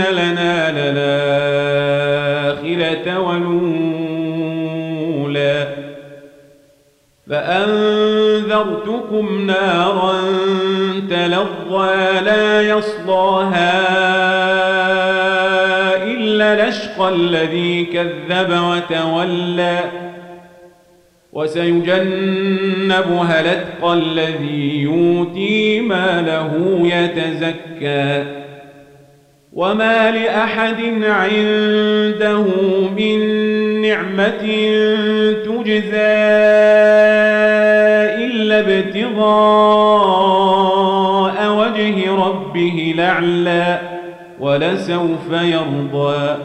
لنا للآخرة والأولى فأنذرتكم نارا تلظى لا يصلاها إلا لشقى الذي كذب وتولى وسيجنبها الاتقى الذي يؤتي ماله يتزكى وما لأحد عنده من نعمة تجزى إلا ابتغاء وجه ربه لعلى ولسوف يرضى